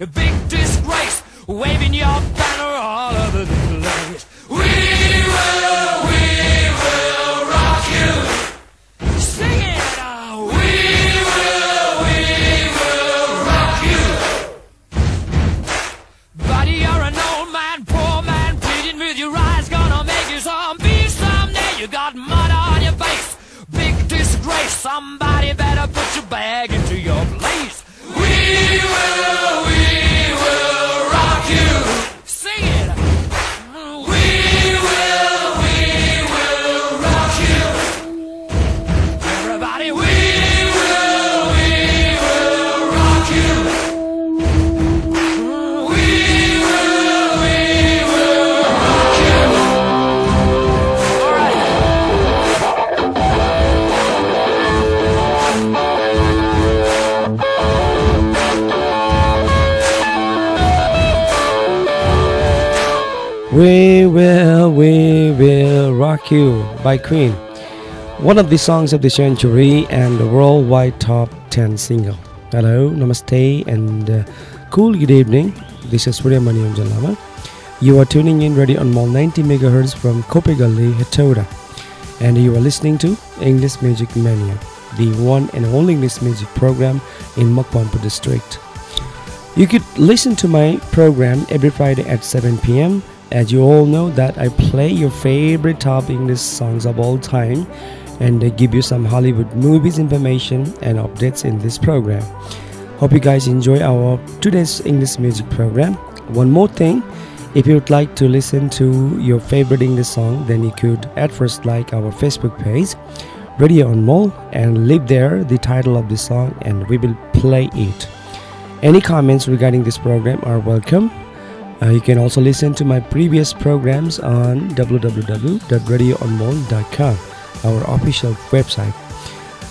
a big disgrace, waving your banner We Will, We Will Rock You by Queen. One of the songs of the century and the worldwide top 10 single. Hello, namaste, and uh, cool good evening. This is Suryamani Yonjan Lama. You are tuning in ready on 90 MHz from Kopegalli, Hatoda. And you are listening to English Music Mania, the one and only English music program in Makawanpur district. You could listen to my program every Friday at 7 p.m. As you all know that I play your favorite top English songs of all time and I give you some Hollywood movies information and updates in this program. Hope you guys enjoy our today's English music program. One more thing, if you would like to listen to your favorite English song, then you could at first like our Facebook page, Radio Anmol, and leave there the title of the song and we will play it. Any comments regarding this program are welcome. Uh, you can also listen to my previous programs on www.radioanmol.com, our official website.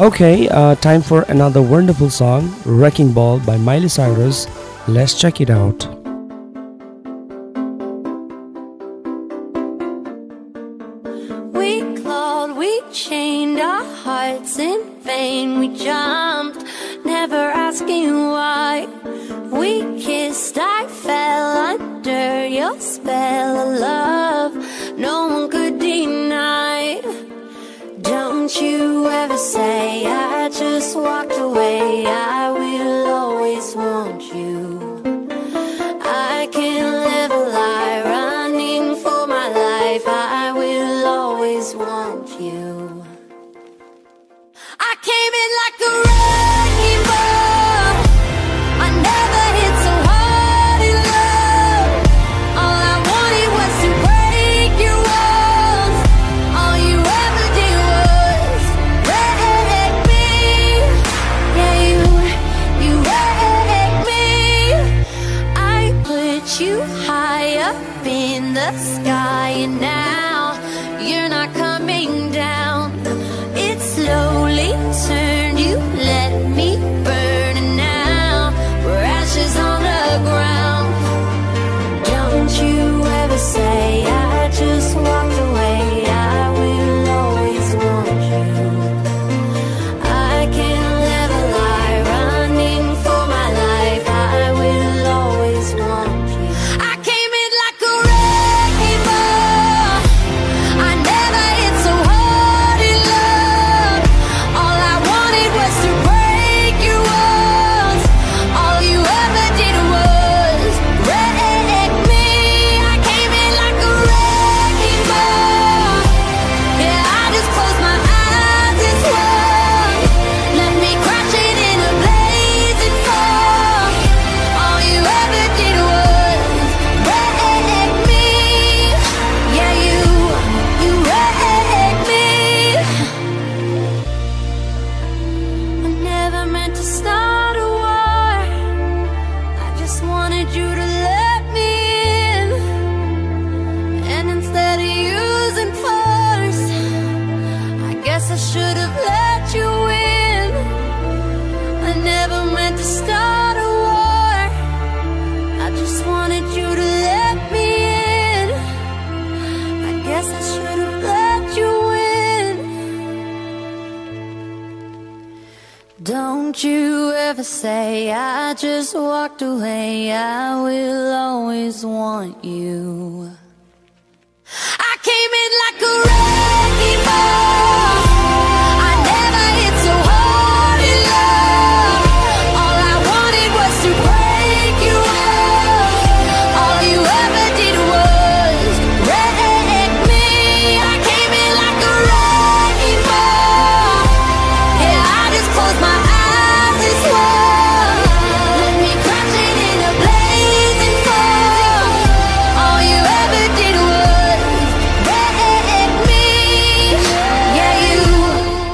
Okay, uh, time for another wonderful song, Wrecking Ball by Miley Cyrus. Let's check it out. We clawed, we chained our hearts in vain. We jumped, under your spell of love. No one could deny. Don't you ever say I just walked away. I sky, and now you're not coming.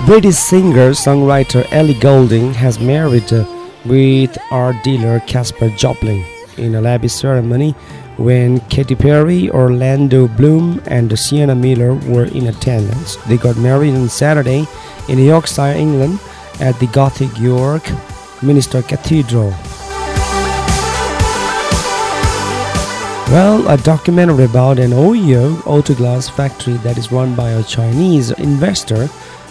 British singer songwriter Ellie Goulding has married uh, with art dealer Caspar Jopling in a lavish ceremony when Katy Perry, Orlando Bloom, and Sienna Miller were in attendance. They got married on Saturday in Yorkshire, England, at the Gothic York Minster Cathedral. Well, a documentary about an Ohio autoglass factory that is run by a Chinese investor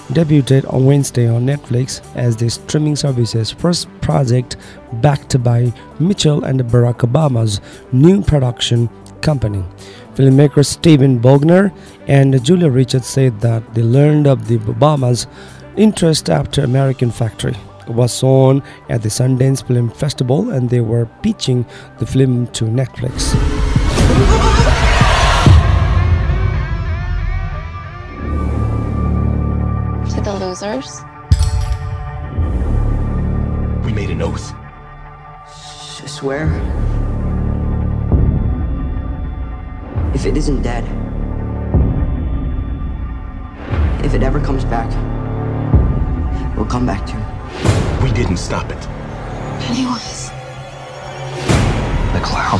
debuted on Wednesday on Netflix as the streaming service's first project backed by Michelle and Barack Obama's new production company. Filmmakers Steven Bognar and Julia Reichert said that they learned of the Obama's interest after American Factory was on at the Sundance Film Festival and they were pitching the film to Netflix. Losers. We made an oath. I swear. If it isn't dead, if it ever comes back, we'll come back to it. We didn't stop it. Pennywise. The clown.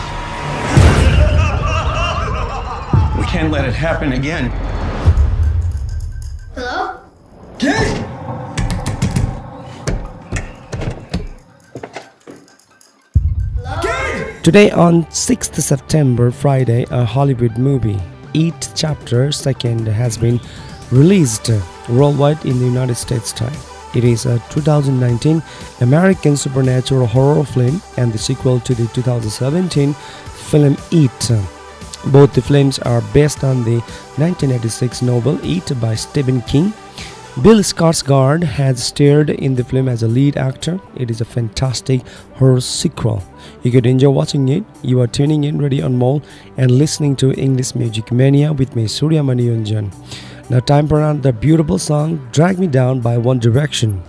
We can't let it happen again. Hello? Today on 6th September, Friday, a Hollywood movie, It Chapter 2nd, has been released worldwide in the United States time. It is a 2019 American supernatural horror film and the sequel to the 2017 film It. Both the films are based on the 1986 novel It by Stephen King. Bill Skarsgård has starred in the film as a lead actor. It is a fantastic horror sequel. You could enjoy watching it. You are tuning in Radio Anmol and listening to English Music Mania with me, Suryamani Yonjan. Now, time for another beautiful song, Drag Me Down by One Direction.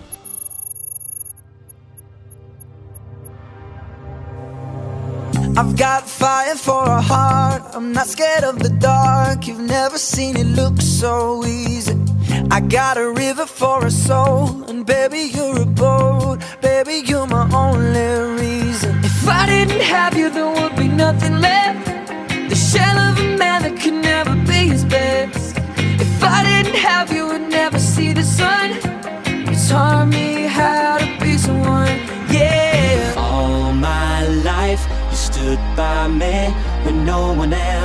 I've got fire for a heart. I'm not scared of the dark. You've never seen it look so easy. I got a river for a soul, and baby, you're a boat. Baby, you're my only reason. If I didn't have you, there would be nothing left. The shell of a man that could never be his best. If I didn't have you, would never see the sun. You taught me how to be someone, yeah. All my life, you stood by me when no one else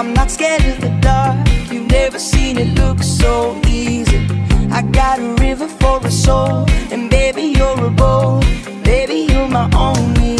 I'm not scared of the dark. You've never seen it look so easy. I got a river for a soul, and baby you're a boat. Baby you're my only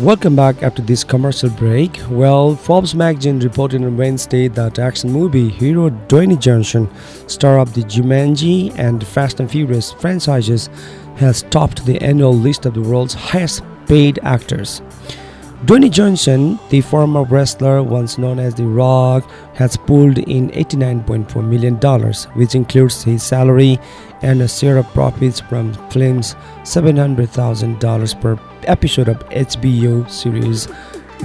Welcome back after this commercial break. Well, Forbes magazine reported on Wednesday that action movie hero Dwayne Johnson, star of the Jumanji and Fast and Furious franchises, has topped the annual list of the world's highest paid actors. Dwayne Johnson, the former wrestler once known as The Rock, has pulled in $89.4 million, which includes his salary and a share of profits from film's $700,000 per episode of HBO series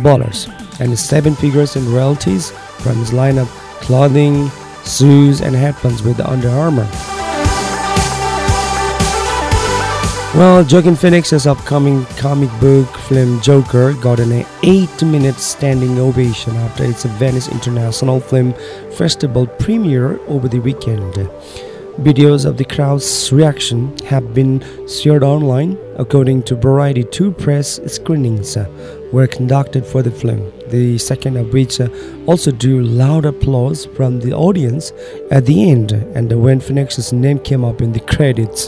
Ballers, and seven figures in royalties from his line of clothing, shoes, and headphones with Under Armour. Well, Joaquin Phoenix's upcoming comic book film Joker got an 8-minute standing ovation after its Venice International Film Festival premiere over the weekend. Videos of the crowd's reaction have been shared online. According to Variety, two press screenings uh, were conducted for the film, the second of which uh, also drew loud applause from the audience at the end, and when Phoenix's name came up in the credits.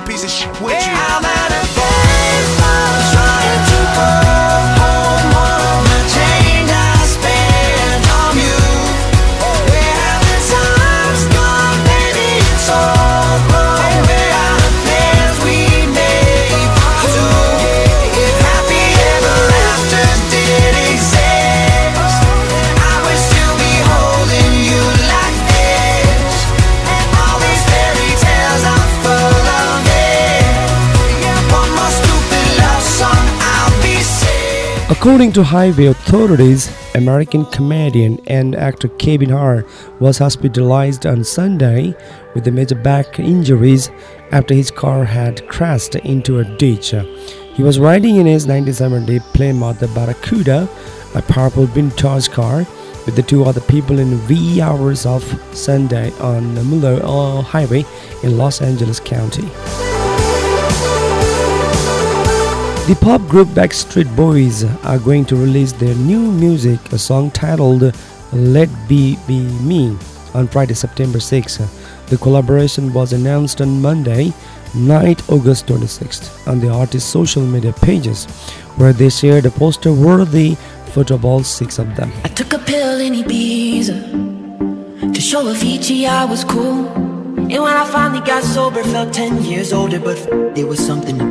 piece of shit with you. I'm at a baseball trying to go According to highway authorities, American comedian and actor Kevin Hart was hospitalized on Sunday with major back injuries after his car had crashed into a ditch. He was riding in his 1970 Plymouth Barracuda, a purple vintage car, with the two other people in wee hours of Sunday on the Mulo uh, Highway in Los Angeles County. The pop group Backstreet Boys are going to release their new music, a song titled Let Be Be Me, on Friday, September 6. The collaboration was announced on Monday, night, August 26th, on the artist's social media pages, where they shared a poster worthy photo of all six of them. I took a pill in Ibiza to show Avicii I was cool. And when I finally got sober, felt 10 years older, but there was something.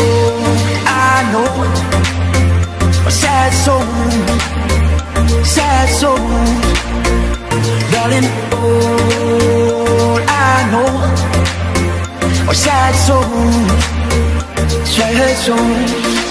sad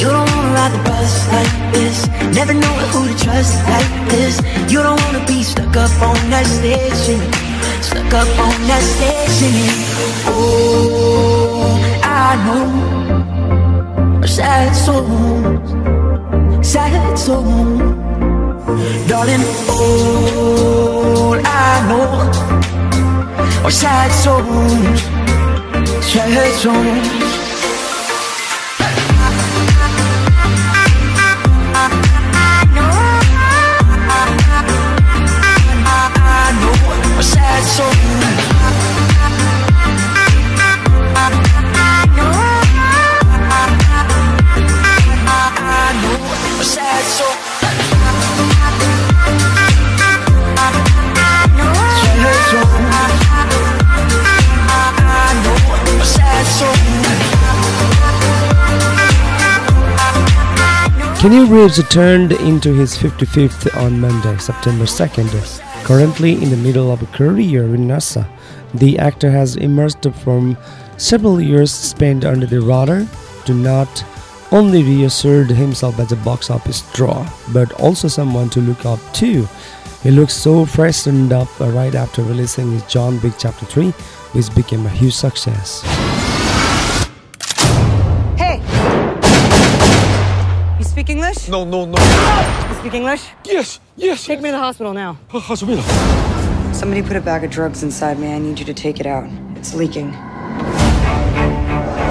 You don't wanna ride the bus like this. Never know who to trust like this. You don't wanna be stuck up on that singing Stuck up on that singing Oh, I know. A sad soul Sad soul Darling, all I know are sad souls. Sad souls Keanu Reeves turned into his 55th on Monday, September 2nd, Currently in the middle of a career in NASA, the actor has emerged from several years spent under the radar to not only reassured himself as a box office draw, but also someone to look up to. He looks so freshened up right after releasing his John Wick Chapter 3, which became a huge success. No, no, no. You speak English? Yes, yes. Take me to the hospital now. Hospital. Somebody put a bag of drugs inside me. I need you to take it out. It's leaking.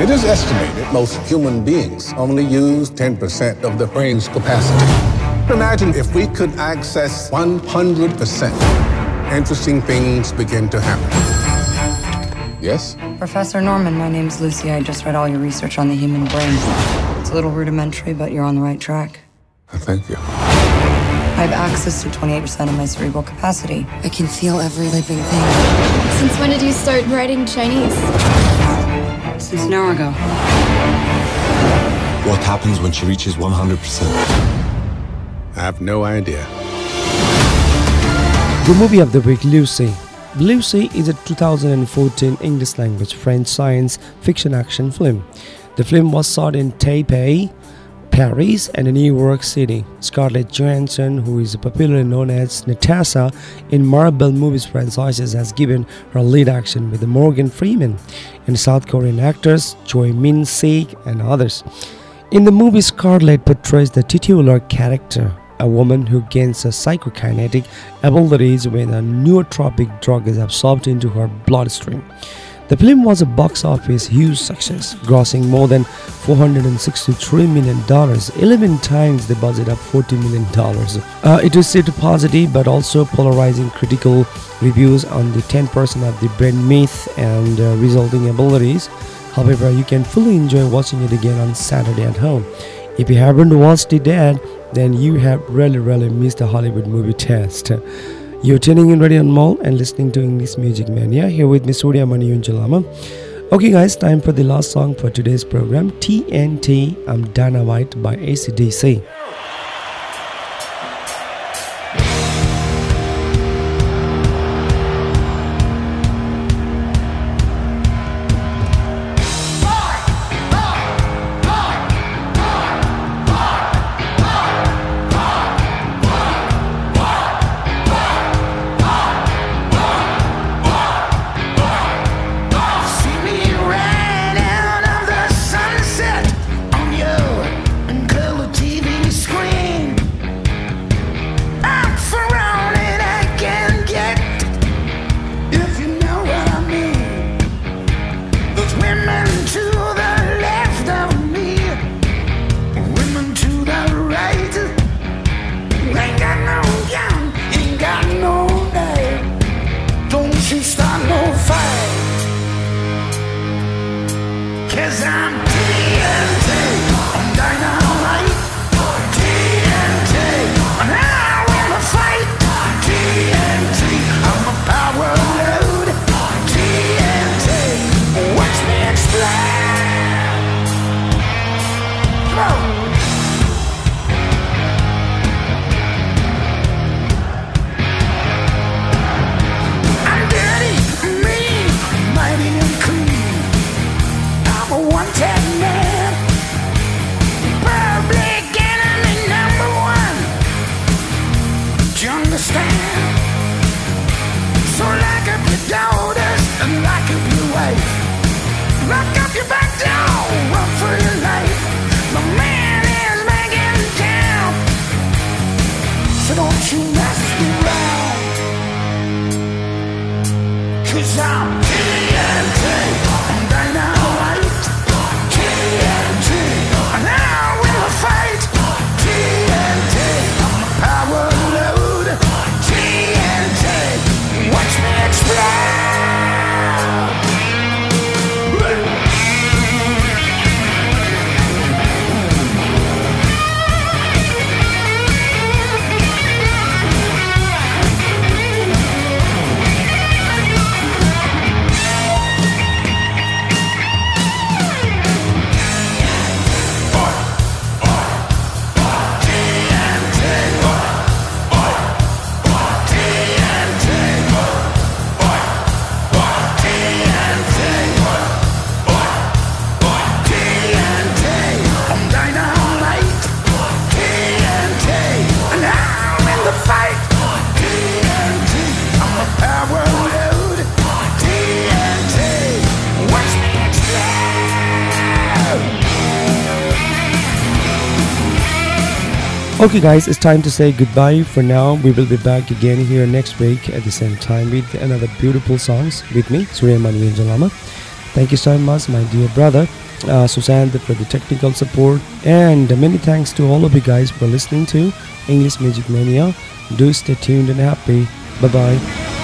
It is estimated most human beings only use 10% of the brain's capacity. Imagine if we could access 100%. Interesting things begin to happen. Yes? Professor Norman, my name's Lucy. I just read all your research on the human brain. It's a little rudimentary, but you're on the right track. Thank you. I have access to 28% of my cerebral capacity. I can feel every living thing. Since when did you start writing Chinese? Since an hour ago. What happens when she reaches 100%? I have no idea. The movie of the week, Lucy. Lucy is a 2014 English language French science fiction action film. The film was shot in Taipei, Paris, and New York City. Scarlett Johansson, who is popularly known as Natasha in Marvel movies franchises, has given her lead action with Morgan Freeman and South Korean actors Choi Min Sik and others. In the movie, Scarlett portrays the titular character, a woman who gains a psychokinetic abilities when a nootropic drug is absorbed into her bloodstream. The film was a box office huge success, grossing more than $463 million, 11 times the budget of $40 million. Uh, it received positive but also polarizing critical reviews on the 10% of the brain myth and uh, resulting abilities. However, you can fully enjoy watching it again on Saturday at home. If you haven't watched it yet, then you have really, really missed the Hollywood movie test. You're tuning in Radio Anmol and listening to English Music Mania here with Miss Suryamani Yonjan Lama. Okay, guys, time for the last song for today's program TNT I'm Dynamite by ACDC. Okay, guys, it's time to say goodbye for now. We will be back again here next week at the same time with another beautiful songs with me, Surya Mani Jalama. Thank you so much, my dear brother, uh, Susanth, for the technical support. And many thanks to all of you guys for listening to English Music Mania. Do stay tuned and happy. Bye bye.